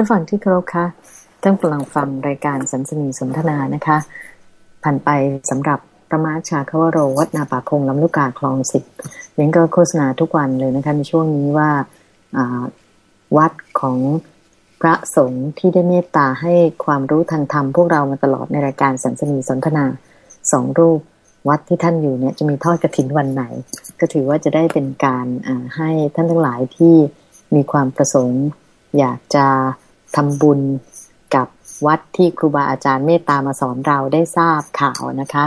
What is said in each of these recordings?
ท่านฟังที่เคารพคะท่านกำลังฟังรายการสันสนีสนทนานะคะ ผ่านไปสำหรับประมาชาคาวโรวัดนาป่าพงลำลูกกาคลองสิบเลี้ยงก็โฆษณาทุกวันเลยนะคะในช่วงนี้ว่าวัดของพระสงฆ์ที่ได้เมตตาให้ความรู้ทางธรรมพวกเรามาตลอดในรายการสันสนีสนทนาสองรูปวัดที่ท่านอยู่เนี่ยจะมีทอดกระถินวันไหน ก็ถือว่าจะได้เป็นการให้ท่านทั้งหลายที่มีความประสงค์ อยากจะ ทำบุญกับวัดที่ครูบาอาจารย์เมตตามาสอนเราได้ทราบข่าวนะคะ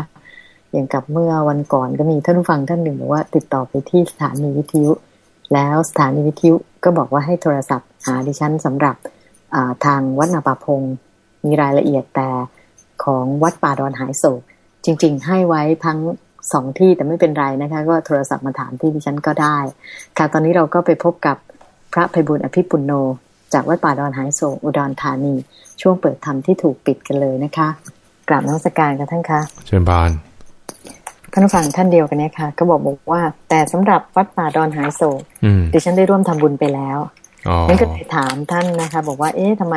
อย่างกับเมื่อวันก่อนก็มีท่านผู้ฟังท่านหนึ่งบอกว่า ติดต่อไปที่สถานีวิทยุ แล้วสถานีวิทยุก็บอกว่าให้โทรศัพท์หาดิฉันสำหรับทางวัดนาปาพงมีรายละเอียดแต่ของวัดป่าดอนหายโศก จริง ๆ ให้ไว้ทั้งสองที่แต่ไม่เป็นไรนะคะ ก็โทรศัพท์มาถามที่ดิฉันก็ได้ ค่ะตอนนี้เราก็ไปพบกับพระภัยบุญอภิปุโน จากวัดป่าดอนหายโศกอุดรธานี ช่วงเปิดธรรมที่ถูกปิดกันเลยนะคะ กราบนักสการกันท่านคะเชิญบานท่านฟังท่านเดียวกันเนี่ยค่ะ ก็บอกบอกว่า แต่สำหรับวัดป่าดอนหายโศกดิฉันได้ร่วมทำบุญไปแล้วนั่นก็เลยถามท่านนะคะ บอกว่า เอ๊ะทำไม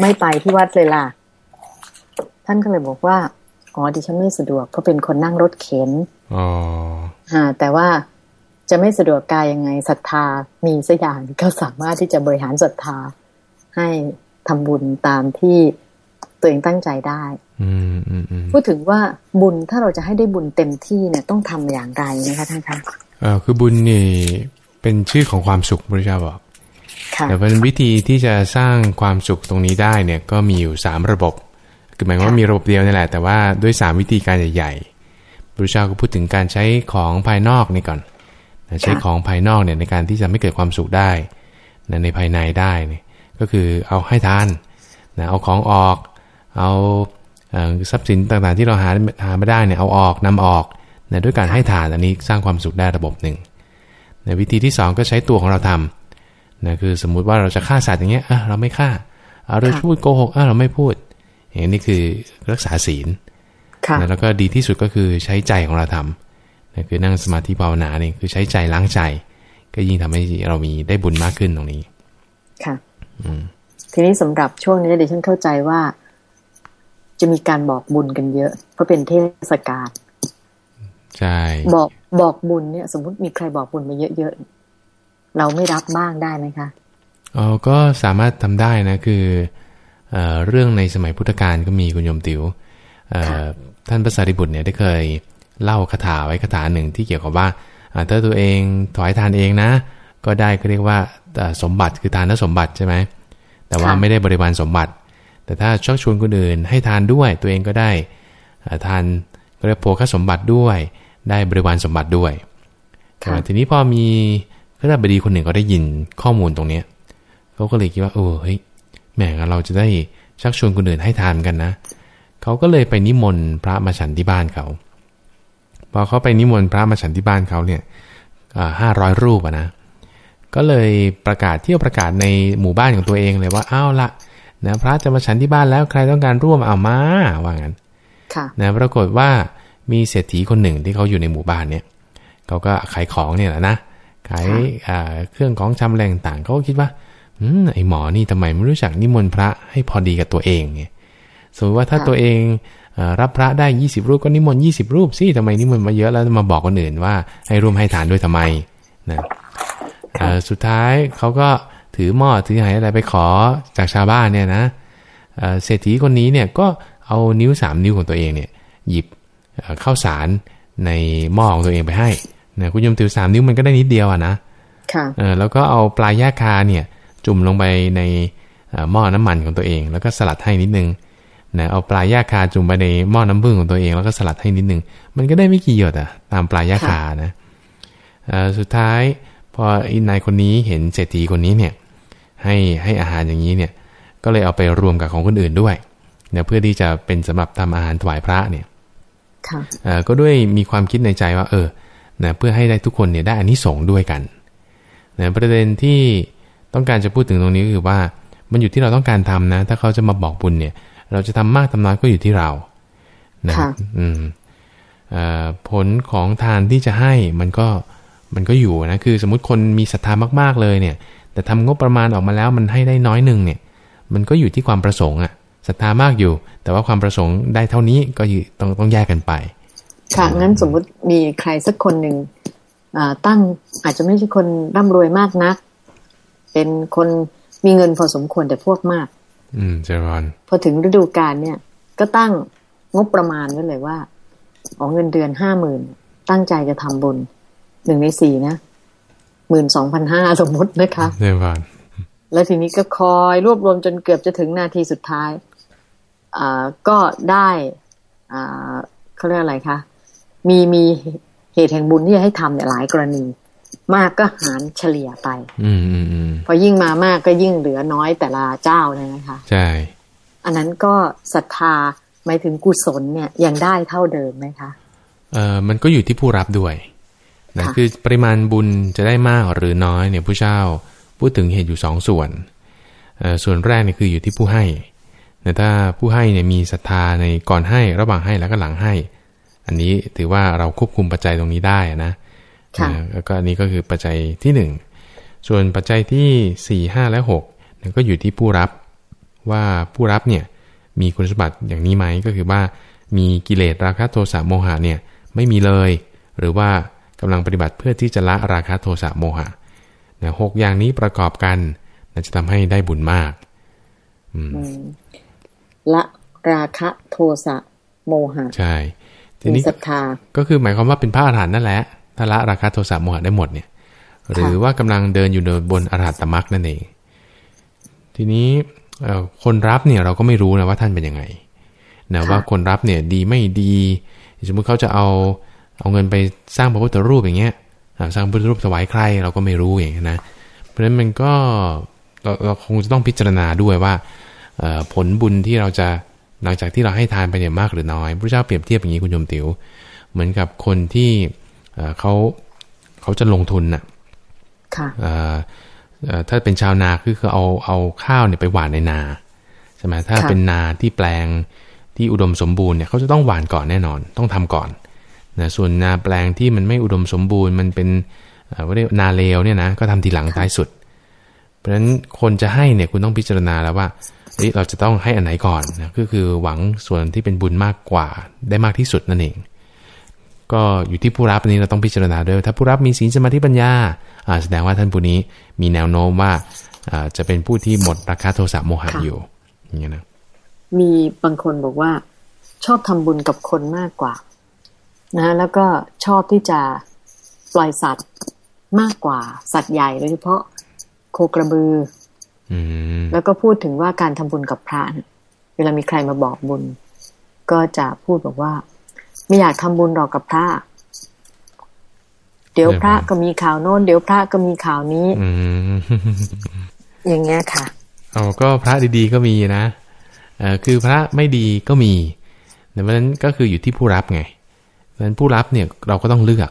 ไม่ไปที่วัดเลยล่ะ ท่านก็เลยบอกว่าอ๋อดิฉันไม่สะดวกเพราะเป็นคนนั่งรถเข็นอ๋อฮะแต่ว่า จะไม่สะดวกกายยังไงศรัทธามีสักอย่างก็สามารถที่จะบริหารศรัทธาให้ทำบุญตามที่ตัวเองตั้งใจได้พูดถึงว่าบุญถ้าเราจะให้ได้บุญเต็มที่เนี่ยต้องทำอย่างไรนะคะท่านคะเออคือบุญนี่เป็นชื่อของความสุขพระเจ้าบอกแต่เป็นวิธีที่จะสร้างความสุขตรงนี้ได้เนี่ยก็มีอยู่สามระบบ คือหมายว่ามีระบบเดียวนี่แหละ แต่ว่าด้วยสามวิธีการใหญ่ๆพระเจ้าก็พูดถึงการใช้ของภายนอกนี่ก่อน ใช้ของภายนอกเนี่ยในการที่จะไม่เกิดความสุขได้ในภายในได้เนี่ยก็คือเอาให้ทานนะเอาของออก เอาทรัพย์สินต่างๆ ที่เราหาหาไม่ได้เนี่ยเอาออกนำออกนะด้วยการให้ทานอันนี้สร้างความสุขได้ระบบหนึ่งในวิธีที่ 2 ก็ใช้ตัวของเราทำนะคือสมมุติว่าเราจะฆ่าสัตว์อย่างเงี้ยเราไม่ฆ่าเอาเราพูดโกหกเราไม่พูด อย่างนี้คือรักษาศีลแล้วก็ดีที่สุดก็คือใช้ใจของเราทำ นะคือนั่งสมาธิภาวนาเนี่ยคือใช้ใจล้างใจ ก็ยิ่งทำให้เรามีได้บุญมากขึ้นตรงนี้ ค่ะทีนี้สำหรับช่วงนี้เดี๋ยวฉันเข้าใจว่า จะมีการบอกบุญกันเยอะ เพราะเป็นเทศกาลใช่บอกบอกบุญเนี่ย สมมติมีใครบอกบุญมาเยอะๆเราไม่รับบ้างได้ไหมคะอ๋อก็สามารถทำได้นะ คือเรื่องในสมัยพุทธกาลก็มีคุณโยมติว๋วท่านพระสารีบุตรเนี่ยได้เคยเล่าคาถาไว้คาถาหนึ่งที่เกี่ยวกับว่าถ้าตัวเองถวายทานเองนะ ก็ได้ก็เรียกว่าสมบัติคือทานสมบัติใช่ไหมแต่ว่าไม่ได้บริวารสมบัติ แต่ถ้าชักชวนคนอื่นให้ทานด้วยตัวเองก็ได้ทานก็เรียกโภคสมบัติด้วย ได้บริวารสมบัติด้วยทีนี้พอมีพระราบดีคนหนึ่งก็ได้ยินข้อมูลตรงเนี้ยเขาก็เลยคิดว่าเออเฮ้ยแหมเราจะได้ชักชวนคนอื่นให้ทานกันนะเขาก็เลยไปนิมนต์พระมาฉันที่บ้านเขา พอเขาไปนิมนต์พระมาฉันที่บ้านเขาเนี่ยห้าร้อยรูปนะ ก็เลยประกาศเที่ยวประกาศในหมู่บ้านของตัวเองเลยว่าอ้าวละนะพระจะมาฉันที่บ้านแล้วใครต้องการร่วมเอามาว่างั้นนะปรากฏว่ามีเศรษฐีคนหนึ่งที่เขาอยู่ในหมู่บ้านเนี่ยเขาก็ขายของเนี่ยแหละนะขายเครื่องของชำแรงต่างเขาก็คิดว่าอืมไอหมอนี่ทำไมไม่รู้จักนิมนต์พระให้พอดีกับตัวเองเนี่ยสมมติว่าถ้าตัวเอง รับพระได้ยี่สิบรูปก็นิมนต์ยี่สิบรูปสิทำไมนิมนต์มาเยอะแล้วมาบอกคนอื่นว่าให้ร่วมให้ทานด้วยทำไมนะสุดท้ายเขาก็ถือหม้อถือหายอะไรไปขอจากชาวบ้านเนี่ยนะเศรษฐีคนนี้เนี่ยก็เอานิ้วสามนิ้วของตัวเองเนี่ยหยิบข้าวสารในหม้อของตัวเองไปให้นะคุณยมถือสามนิ้วมันก็ได้นิดเดียวอะนะค่ะแล้วก็เอาปลายยาคาเนี่ยจุ่มลงไปในหม้อน้ำมันของตัวเอง แล้วก็สลัดให้นิดนึง นะเอาปลายยาคาจุ่มไปในหม้อน้ำผึ้งของตัวเองแล้วก็สลัดให้นิดนึง มันก็ได้ไม่กี่หยดอะ ตามปลายยาคานะสุดท้ายพออินนายคนนี้เห็นเศรษฐีคนนี้เนี่ย ให้ให้อาหารอย่างนี้เนี่ย ก็เลยเอาไปรวมกับของคนอื่นด้วยเนี่ยเพื่อที่จะเป็นสำหรับทำอาหารถวายพระเนี่ยก็ด้วยมีความคิดในใจว่า เออนะเพื่อให้ได้ทุกคนเนี่ยได้อันนี้สงด้วยกันนะประเด็นที่ต้องการจะพูดถึงตรงนี้ก็คือว่า มันอยู่ที่เราต้องการทำนะ ถ้าเขาจะมาบอกบุญเนี่ย เราจะทำมากทำน้อยก็อยู่ที่เรานะอืมผลของทานที่จะให้มันก็มันก็อยู่นะคือ สมมุติคนมีศรัทธามาก ๆเลยเนี่ย แต่แต่ทำงบประมาณออกมาแล้วมันให้ได้น้อยหนึ่งเนี่ย มันก็อยู่ที่ความประสงค์อะศรัทธามากอยู่ แต่ว่าความประสงค์ได้เท่านี้ก็อยู่ต้องต้องแยกกันไป ค่ะงั้นสมมุติมีใครสักคนหนึ่งตั้งอาจจะไม่ใช่คนร่ำรวยมากนัก เป็นคนมีเงินพอสมควรแต่พวกมาก อืมเจริญพอถึงฤดูกาลเนี่ย ก็ตั้งงบประมาณไว้เลยว่าออเงินเดือนห้าหมื่นตั้งใจจะทำบุญหนึ่งในสี่นะหมื่นสองพันห้าสมมตินะคะเนีานแล้วทีนี้ก็คอยรวบรวมจนเกือบจะถึงนาทีสุดท้ายอ่าก็ได้อ่าเขาเรียกอะไรคะมีมีเหตุแห่งบุญที่จะให้ทำเนี่ยหลายกรณี มากก็หารเฉลี่ยไปอืมอืมอืมพอยิ่งมามากก็ยิ่งเหลือน้อยแต่ละเจ้าเลยนะคะ ใช่ อันนั้นก็ศรัทธาหมายถึงกุศลเนี่ยยังได้เท่าเดิมไหมคะเอ่อมันก็อยู่ที่ผู้รับด้วยนะคือปริมาณบุญจะได้มากหรือน้อยเนี่ยผู้เช่าพูดถึงเหตุอยู่สองส่วนส่วนแรกเนี่ยคืออยู่ที่ผู้ให้แต่ถ้าผู้ให้เนี่ยมีศรัทธาในก่อนให้ระหว่างให้แล้วก็หลังให้ อันนี้ถือว่าเราควบคุมปัจจัยตรงนี้ได้นะ แล้วก็อันนี้ก็คือปัจจัยที่หนึ่งส่วนปัจจัยที่สี่ห้าและหกก็อยู่ที่ผู้รับว่าผู้รับเนี่ยมีคุณสมบัติอย่างนี้ไหมก็คือว่ามีกิเลสราคะโทสะโมหะเนี่ยไม่มีเลย หรือว่ากำลังปฏิบัติเพื่อที่จะละราคะโทสะโมหะนะหกอย่างนี้ประกอบกันนะจะทำให้ได้บุญมากละราคะโทสะโมหะ ใช่ทีนี้ศรัทธาก็คือหมายความว่าเป็นพระอรหันต์นั่นแหละ ถ้าละราคะโทสะโมหะได้หมดเนี่ย หรือว่ากำลังเดินอยู่บนอรหัตตมรรคนั่นเอง ทีนี้คนรับเนี่ยเราก็ไม่รู้นะว่าท่านเป็นยังไงนะว่าคนรับเนี่ยดีไม่ดีสมมติเขาจะเอาเอาเงินไปสร้างพระพุทธรูปอย่างเงี้ยสร้างพระพุทธรูปถวายใครเราก็ไม่รู้อย่างนี้นะเพราะฉะนั้นมันก็เราเราคงจะต้องพิจารณาด้วยว่าผลบุญที่เราจะหลังจากที่เราให้ทานไปเนี่ยมากหรือน้อยพระเจ้าเปรียบเทียบอย่างนี้คุณโยมติว๋วเหมือนกับคนที่ เขาเขาจะลงทุนน่ะถ้าเป็นชาวนาคือคือเอาเอาข้าวเนี่ยไปหว่านในนาใช่ไหมถ้าเป็นนาที่แปลงที่อุดมสมบูรณ์เนี่ยเขาจะต้องหว่านก่อนแน่นอน ต้องทำก่อนนะส่วนนาแปลงที่มันไม่อุดมสมบูรณ์ มันเป็นว่าเรียกนาเลวเนี่ยนะก็ทำทีหลังท้ายสุด เพราะฉะนั้นคนจะให้เนี่ยคุณต้องพิจารณาแล้วว่าเราจะต้องให้อันไหนก่อนนะก็คือหวังส่วนที่เป็นบุญมากกว่าได้มากที่สุดนั่นเอง ก็อยู่ที่ผู้รับนี้เราต้องพิจารณาด้วย ถ้าผู้รับมีศีลสมาธิปัญญาแสดงว่าท่านผู้นี้มีแนวโน้มว่าจะเป็นผู้ที่หมดราคาโทสะโมหะอยู่อย่างนี้นะมีบางคนบอกว่าชอบทำบุญกับคนมากกว่านะแล้วก็ชอบที่จะปล่อยสัตว์มากกว่า สัตว์ใหญ่โดยเฉพาะโคกระบือแล้วก็พูดถึงว่าการทำบุญกับพระเวลามีใครมาบอกบุญ ก็จะพูดบอกว่า ไม่อยากทำบุญหรอกกับพระ เดี๋ยวพระก็มีข่าวโน้น เดี๋ยวพระก็มีข่าวนี้อย่างเงี้ยค่ะอ๋อก็พระดีๆก็มีนะเออคือพระไม่ดีก็มีดังนั้นก็คืออยู่ที่ผู้รับไงดังนั้นผู้รับเนี่ยเราก็ต้องเลือก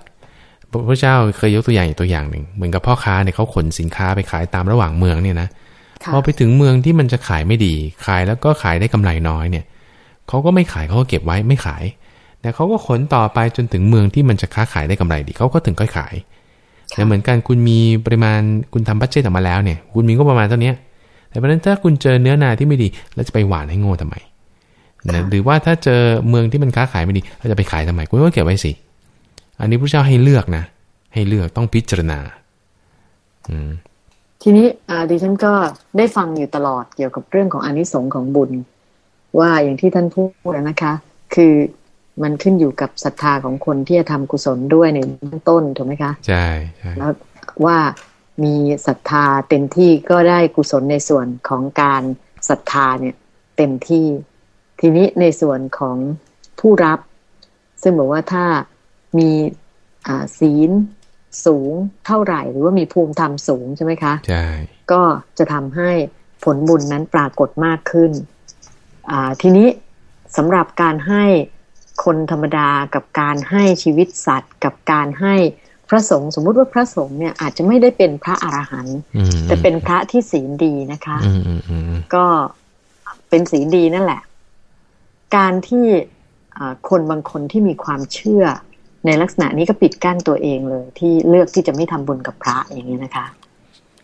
พระเจ้าเคยยกตัวอย่างอีกตัวอย่างหนึ่งเหมือนกับพ่อค้าเนี่ยเขาขนสินค้าไปขายตามระหว่างเมืองเนี่ยนะพอไปถึงเมืองที่มันจะขายไม่ดี ขายแล้วก็ขายได้กำไรน้อยเนี่ยเขาก็ไม่ขายเขาก็เก็บไว้ไม่ขาย แต่เขาก็ขนต่อไปจนถึงเมืองที่มันจะค้าขายได้กำไรดีเขาก็ถึงค่อยขายแต่เหมือนกันคุณมีปริมาณคุณทำบัตเจตออกมาแล้วเนี่ย คุณมีก็ประมาณเท่านี้แต่เพราะนั้นถ้าคุณเจอเนื้อนาที่ไม่ดีแล้วจะไปหวานให้โง่ทำไมนะหรือว่าถ้าเจอเมืองที่มันค้าขายไม่ดีเราจะไปขายทำไมคุณก็เก็บไว้สิ อันนี้พระเจ้าให้เลือกนะ ให้เลือกต้องพิจารณา อืมทีนี้ดิฉันก็ได้ฟังอยู่ตลอดเกี่ยวกับเรื่องของอนิสงค์ของบุญ ว่าอย่างที่ท่านพูดนะคะ คือ มันขึ้นอยู่กับศรัทธาของคนที่จะทำกุศลด้วยในเบื้องต้นถูกไหมคะใช่ใช่แล้วว่ามีศรัทธาเต็มที่ก็ได้กุศลในส่วนของการศรัทธาเนี่ย เต็มที่ ทีนี้ในส่วนของผู้รับ ซึ่งบอกว่าถ้ามีศีลสูงเท่าไหร่ หรือว่ามีภูมิธรรมสูงใช่ไหมคะใช่ก็จะทำให้ผลบุญนั้นปรากฏมากขึ้น ทีนี้สำหรับการให้ คนธรรมดากับการให้ชีวิตสัตว์ กับการให้พระสงฆ์สมมุติว่าพระสงฆ์เนี่ยอาจจะไม่ได้เป็นพระอรหันต์แต่เป็นพระที่ศีลดีนะคะก็เป็นศีลดีนั่นแหละ การที่คนบางคนที่มีความเชื่อในลักษณะนี้ก็ปิดกั้นตัวเองเลย ที่เลือกที่จะไม่ทำบุญกับพระอย่างนี้นะคะ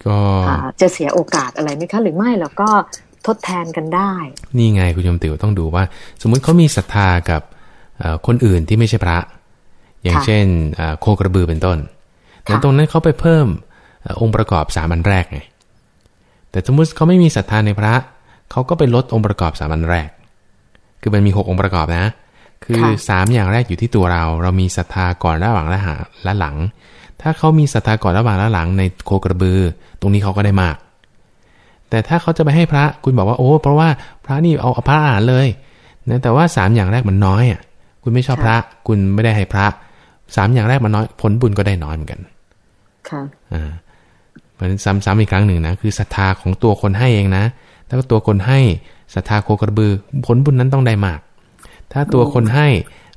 ก็อ่าจะเสียโอกาสอะไรไหมคะ หรือไม่เราก็ทดแทนกันได้ นี่ไงคุณโยมติ๋วต้องดูว่า สมมุติเขามีศรัทธากับเอ่อ คนอื่นที่ไม่ใช่พระ อย่างค่ะเช่นเอ่อโคกระบือเป็นต้นแต่ค่ะตรงนั้นเขาไปเพิ่มเอ่อองค์ประกอบสามอันแรกไงแต่สมมติเขาไม่มีศรัทธาในพระ เขาก็ไปลดองค์ประกอบสามอันแรก คือมันมีหกองค์ประกอบนะ คือสามอย่างแรกอยู่ที่ตัวเรา เรามีศรัทธาก่อนระหว่างและหาและหลัง ถ้าเขามีศรัทธาก่อนระหว่างและหลังในโคกระบือ ตรงนี้เขาก็ได้มาก แต่ถ้าเขาจะไปให้พระคุณบอกว่าโอ้เพราะว่าพระนี่เอาเอาพระอ่านเลยนะแต่ว่าสามอย่างแรกมันน้อยอะ คุณไม่ชอบพระ คุณไม่ได้ให้พระสามอย่างแรกมันน้อยผลบุญก็ได้น้อยเหมือนกัน ค่ะอ่าเพราะฉะนั้นซ้ำๆอีกครั้งหนึ่งนะคือศรัทธาของตัวคนให้เองนะถ้าตัวคนให้ศรัทธาโคกระบือ ผลบุญนั้นต้องได้มาก ถ้าตัวคนให้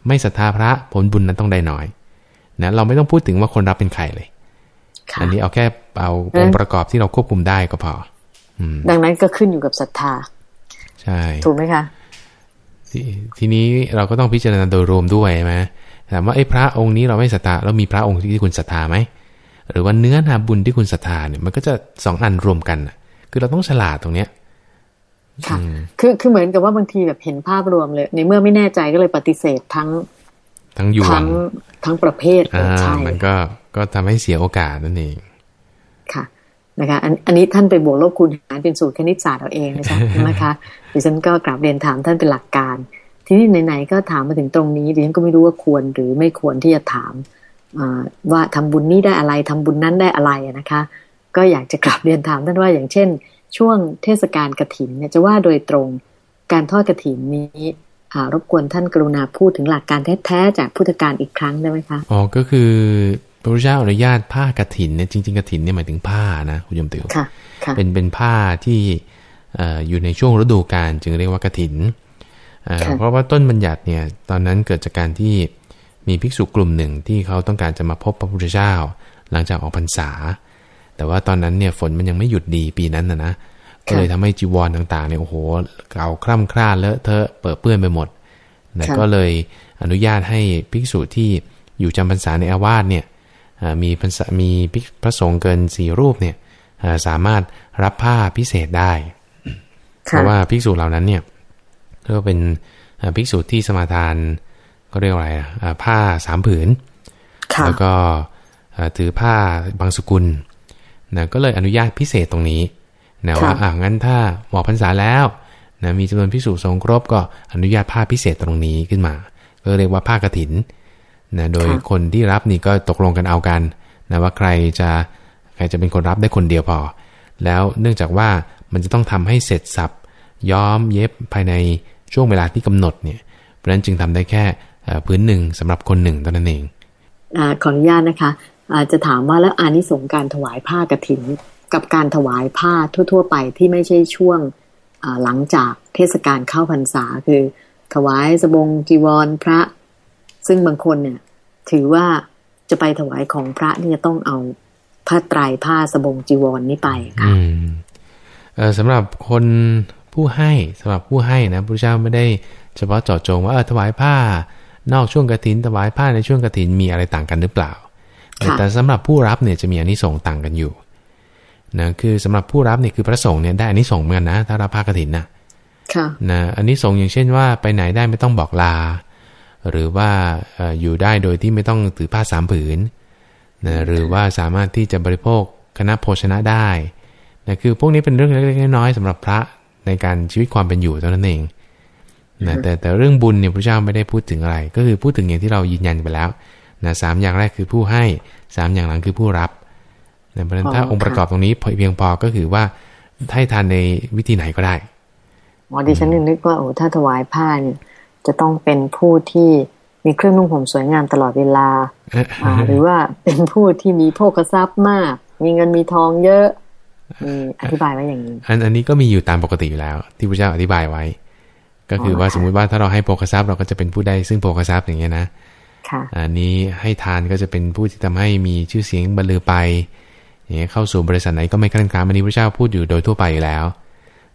ไม่ศรัทธาพระผลบุญนั้นต้องได้น้อยนะเราไม่ต้องพูดถึงว่าคนรับเป็นใครเลยค่ะอันนี้เอาแค่เอาองค์ประกอบที่เราควบคุมได้ก็พออืมดังนั้นก็ขึ้นอยู่กับศรัทธา ใช่ ถูกไหมคะ ททีนี้เราก็ต้องพิจารณาโดยรวมด้วยใช่ไหมถามว่าไอ้พระองค์นี้เราไม่ศรัทธาแล้วมีพระองค์ที่คุณศรัทธาไหมหรือว่าเนื้อนาบุญที่คุณศรัทธาเนี่ยมันก็จะสองอันรวมกันน่ะคือเราต้องฉลาดตรงเนี้ยค่ะคือคือเหมือนกับว่าบางทีแบบเห็นภาพรวมเลย ในเมื่อไม่แน่ใจก็เลยปฏิเสธทั้ง ทั้งยวทั้งงทั้งประเภทอ่าใช่มันก็ก็ทำให้เสียโอกาสนั่นเองค่ะ นะคะอันอันนี้ท่านไปบวกลบคูณหารเป็นสูตรคณิตศาสตร์เอาเองนะคะนะคะดิฉันก็กราบเรียนถามท่านเป็นหลักการ ทีนี้ไหนๆก็ถามมาถึงตรงนี้ดิฉันก็ไม่รู้ว่าควรหรือไม่ควรที่จะถามอ่าว่าทำบุญนี้ได้อะไรทำบุญนั้นได้อะไรอะนะคะ ก็อยากจะกราบเรียนถามท่านว่าอย่างเช่น ช่วงเทศกาลกฐินเนี่ยจะว่าโดยตรงการทอดกฐินนี้อ่ารบกวนท่านกรุณาพูดถึงหลักการแท้ๆจากพุทธการอีกครั้งได้ไหมคะอ๋อก็คือพ ระพุทธเจ้าอนุญาตผ้ากฐินเนี่ยจริงๆกฐินเนี่ยหมายถึงผ้านะคุณโยมติ๋วค่ะค่ะเป็นเป็นผ้าที่เอ่ออยู่ในช่วงฤดูกาลจึงเรียกว่ากฐินเอ่อค่ะเพราะว่าต้นบัญญัติเนี่ยตอนนั้นเกิดจากการที่มีภิกษุกลุ่มหนึ่งที่เขาต้องการจะมาพบพระพุทธเจ้า หลังจากออกพรรษา แต่ว่าตอนนั้นเนี่ยฝนมันยังไม่หยุดดีปีนั้นนะนะก็เลยทำให้จีวรต่างๆเนี่ยโอ้โหเก่าคร่ำคร่าเลอะเทอะเปื้อนเปื้อนไปหมดนะค่ะก็เลยอนุญาตให้ภิกษุที่อยู่จำพรรษาในอาวาสเนี่ยเอ่อ มีพรรษามีภิกพระสงฆ์เกินสี่รูปเนี่ยเอ่อสามารถรับผ้าพิเศษได้ เพราะว่าภิกษุเหล่านั้นเนี่ยก็เป็นเอ่อภิกษุที่สมาทานก็เรียกว่าอะไรอะอ่าผ้าสามผืนค่ะแล้วก็เอ่อถือผ้าบางสกุลนะก็เลยอนุญาตพิเศษตรงนี้นะว่าอะงั้นถ้าหมอกพรรษาแล้วนะมีจำนวนพิสูจน์ทรงครบก็อนุญาตผ้าพิเศษตรงนี้ขึ้นมา ก็เรียกว่าผ้ากฐิน นะโดยคนที่รับนี่ก็ตกลงกันเอากันนะว่าใครจะใครจะเป็นคนรับได้คนเดียวพอ แล้วเนื่องจากว่ามันจะต้องทำให้เสร็จสับย้อมเย็บภายในช่วงเวลาที่กำหนดเนี่ย เพราะฉะนั้นจึงทำได้แค่เอ่อพื้นหนึ่งสำหรับคนหนึ่งเท่านั้นเองอ่าขออนุญาตนะคะอาจะถามว่าแล้วอานิสงส์การถวายผ้ากฐิน กับการถวายผ้าทั่ว ๆ ไปที่ไม่ใช่ช่วงอ่าหลังจากเทศกาลเข้าพรรษาคือถวายสบงจีวรพระ ซึ่งบางคนเนี่ย ถือว่าจะไปถวายของพระนี่จะต้องเอาผ้าไตรผ้าสบงจีวรนี้ไปค่ะอืมเออสำหรับคนผู้ให้สำหรับผู้ให้นะพระเจ้าไม่ได้เฉพาะเจาะจงว่าเออถวายผ้านอกช่วงกฐินถวายผ้าในช่วงกฐินมีอะไรต่างกันหรือเปล่า แต่ค่ะแต่สำหรับผู้รับเนี่ยจะมีอานิสงส์ต่างกันอยู่นะคือสำหรับผู้รับเนี่ยคือพระสงฆ์เนี่ยได้อานิสงส์เหมือนกันนะถ้ารับผ้ากฐินนะค่ะนะอันนี้ส่งส์อย่างเช่นว่าไปไหนได้ไม่ต้องบอกลา หรือว่าเอ่ออยู่ได้โดยที่ไม่ต้องถือผ้าสามผืนนะหรือว่าสามารถที่จะบริโภคคณะโภชนะได้นะคือพวกนี้เป็นเรื่องเล็กๆน้อยๆสำหรับพระในการชีวิตความเป็นอยู่เท่านั้นเองนะแต่แต่เรื่องบุญเนี่ยพระเจ้าไม่ได้พูดถึงอะไร ก็คือพูดถึงอย่างที่เรายืนยันไปแล้วนะสามอย่างแรกคือผู้ให้สามอย่างหลังคือผู้รับนะเพราะฉะนั้นถ้าอ๋อองค์ประกอบค่ะตรงนี้เพียงพอก็คือว่าให้ทานในวิธีไหนก็ได้หมอดิฉันนึกว่าโอ้ถ้าถวายผ้าเนี่ย จะต้องเป็นผู้ที่มีเครื่องนุ่งห่มสวยงามตลอดเวลาอ่าหรือว่าเป็นผู้ที่มีโภคทรัพย์มาก มีเงินมีทองเยอะมีอธิบายไว้อย่างนี้ อันอันนี้ก็มีอยู่ตามปกติอยู่แล้ว ที่พระเจ้าอธิบายไว้ ก็คือว่าอ๋อค่ะสมมุติว่าถ้าเราให้โภคทรัพย์เราก็จะเป็นผู้ได้ซึ่งโภคทรัพย์อย่างเงี้ยนะค่ะอันนี้ให้ทานก็จะเป็นผู้ที่ทำให้มีชื่อเสียงบรรลือไปอย่างเงี้ยเข้าสู่บริษัทไหนก็ไม่คลั่นคล้ามอันนี้พระเจ้าพูดอยู่โดยทั่วไปอยู่แล้ว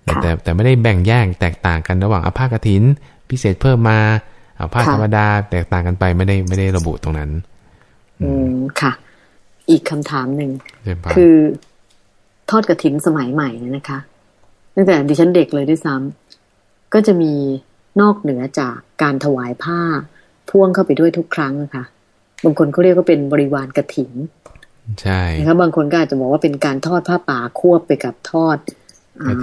แต่ค่ะแต่แต่ไม่ได้แบ่งแยกแตกต่างกันระหว่างอาภาคกฐิน พิเศษเพิ่มมาอาภาคค่ะธรรมดาแตกต่างกันไปไม่ได้ไม่ได้ระบุตรงนั้น อืมค่ะ อีกคำถามหนึ่งเรียนไปคือทอดกระถินสมัยใหม่นะคะ ตั้งแต่ดิฉันเด็กเลยด้วยซ้ำก็จะมีนอกเหนือจากการถวายผ้าพ่วงเข้าไปด้วยทุกครั้งนะคะบางคนเขาเรียกว่าเป็นบริวารกระถินใช่นะครับบางคนก็อาจจะบอกว่าเป็นการทอดผ้าป่าควบไปกับทอดกระ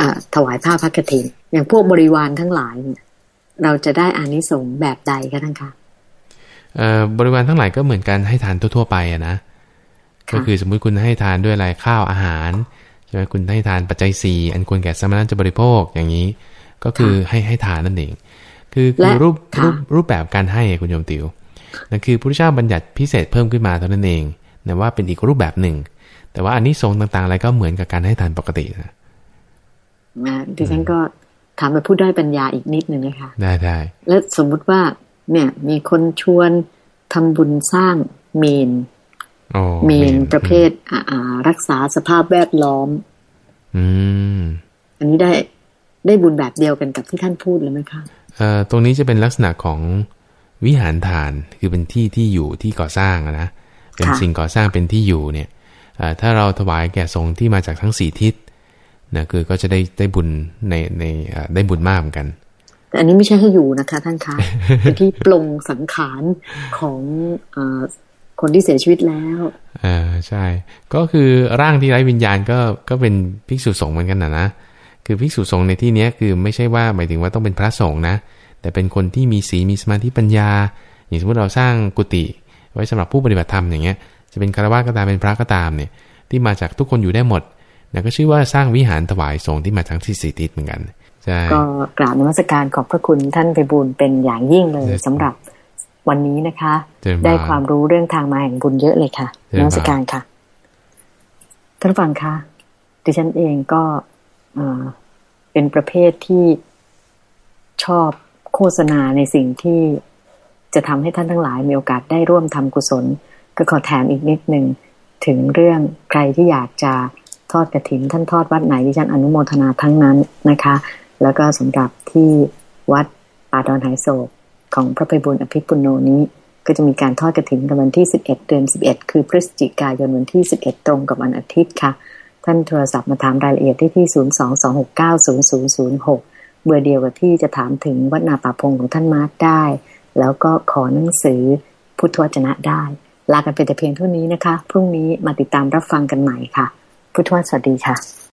ถินด้วยถวายผ้าพระกฐินอย่างพวกบริวารทั้งหลายเนี่ย เราจะได้อานิสงส์แบบใดคะท่านคะบริวารทั้งหลายก็เหมือนกันให้ทานทั่ว ๆ ไปอะนะก็คือสมมุติคุณให้ทานด้วยอะไรข้าวอาหารใช่ไหมคุณให้ทานปัจจัยสี่อันควรแก่สมณะจะบริโภคอย่างนี้ ก็คือให้ให้ทานนั่นเอง คือคือรูปรูปรูปแบบการให้คุณโยมติวนั่นคือพระพุทธเจ้าบัญญัติพิเศษเพิ่มขึ้นมาเท่านั้นเองนะว่าเป็นอีกรูปแบบหนึ่ง แต่ว่าอันนี้ทรงต่างๆอะไรก็เหมือนกับการให้ทานปกตินะ ดิฉันก็ถามไปพูดได้ปัญญาอีกนิดหนึ่งนะคะ ได้ได้แล้วสมมุติว่า เนี่ย มีคนชวนทำบุญสร้างเมนเมนประเภทอ่ารักษาสภาพแวดล้อม อืม อันนี้ได้ได้บุญแบบเดียวกันกับที่ท่านพูดเลยไหมคะเอ่อตรงนี้จะเป็นลักษณะของวิหารฐานคือเป็นที่ที่อยู่ที่ก่อสร้างนะเป็นสิ่งก่อสร้างเป็นที่อยู่เนี่ยถ้าเราถวายแก่ทรงที่มาจากทั้งสี่ทิศ นะคือก็จะได้ได้บุญในในได้บุญมากเหมือนกันแต่อันนี้ไม่ใช่ให้อยู่นะคะ ท่านคะเป็นที่ปลงสังขารของอคนที่เสียชีวิตแล้วอ่าใช่ ก็คือร่างที่ไร้วิญญาณก็ก็เป็นภิกษุสงฆ์เหมือนกันนะนะคือภิกษุสงฆ์ในที่นี้คือไม่ใช่ว่าหมายถึงว่าต้องเป็นพระสงฆ์นะ แต่เป็นคนที่มีศีลมีสมาธิปัญญา อย่างสมมติเราสร้างกุฏิไว้สำหรับผู้ปฏิบัติธรรมอย่างเงี้ย จะเป็นคารวะก็ตามเป็นพระก็ตามเนี่ย ที่มาจากทุกคนอยู่ได้หมด นะก็ชื่อว่าสร้างวิหารถวายทรงที่มาทั้งที่สี่ทิศเหมือนกันใช่ก็กราบนมัสการขอบพระคุณท่านไปบุญเป็นอย่างยิ่งเลยสำหรับวันนี้นะคะ ได้ความรู้เรื่องทางมาแห่งบุญเยอะเลยค่ะนมัสการค่ะท่านฟังค่ะดิฉันเองก็เป็นประเภทที่ชอบโฆษณาในสิ่งที่จะทำให้ท่านทั้งหลายมีโอกาสได้ร่วมทำกุศล ก็ขอแถมอีกนิดหนึ่งถึงเรื่องใครที่อยากจะ ทอดกระถิน ท่านทอดวัดไหนดิฉันอนุโมทนาทั้งนั้นนะคะ แล้วก็สำหรับที่วัดป่าดอนหายโศกของพระภัยบุญอภิปุโนนี้ ก็จะมีการทอดกระถินกันวันที่ 11 เดือน 11 คือพฤศจิกายนวันที่ 11 ตรงกับวันอาทิตย์ค่ะ ท่านโทรศัพท์มาถามรายละเอียดได้ที่ 022690006 เบอร์เดียวกับที่จะถามถึงวัดนาป่าพงของท่านมาร์กได้ แล้วก็ขอหนังสือพุทธวจนะได้ ลากันไปแต่เพียงเท่านี้นะคะ พรุ่งนี้มาติดตามรับฟังกันใหม่ค่ะ พุทธวสวัสดีค่ะ